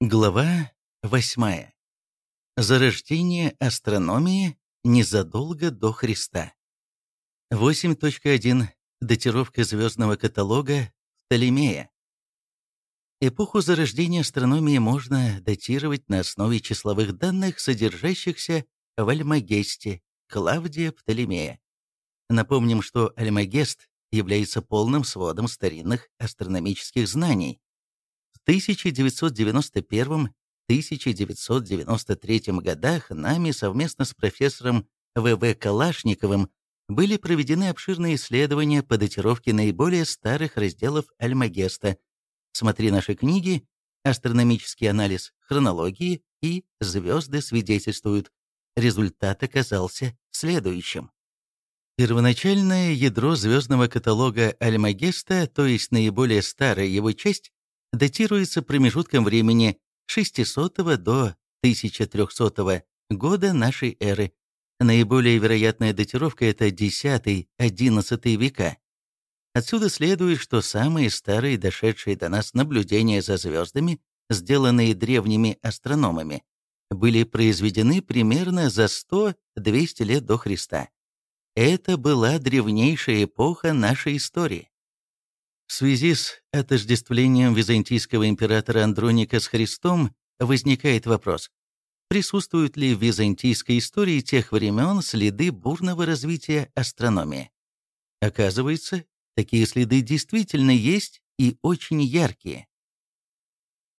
Глава 8. Зарождение астрономии незадолго до Христа. 8.1. Датировка звездного каталога Птолемея. Эпоху зарождения астрономии можно датировать на основе числовых данных, содержащихся в Альмагесте Клавдия Птолемея. Напомним, что Альмагест является полным сводом старинных астрономических знаний, 1991-1993 годах нами совместно с профессором В.В. Калашниковым были проведены обширные исследования по датировке наиболее старых разделов Альмагеста. Смотри наши книги «Астрономический анализ хронологии» и «Звезды свидетельствуют». Результат оказался следующим. Первоначальное ядро звездного каталога Альмагеста, то есть наиболее старая его часть, датируется промежутком времени 600 до 1300 года нашей эры. Наиболее вероятная датировка – это X-XI века. Отсюда следует, что самые старые дошедшие до нас наблюдения за звездами, сделанные древними астрономами, были произведены примерно за 100-200 лет до Христа. Это была древнейшая эпоха нашей истории. В связи с отождествлением византийского императора Андроника с Христом возникает вопрос, присутствуют ли в византийской истории тех времен следы бурного развития астрономии? Оказывается, такие следы действительно есть и очень яркие.